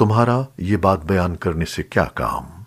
तुम्हारा ये बात बयान करने से क्या काम?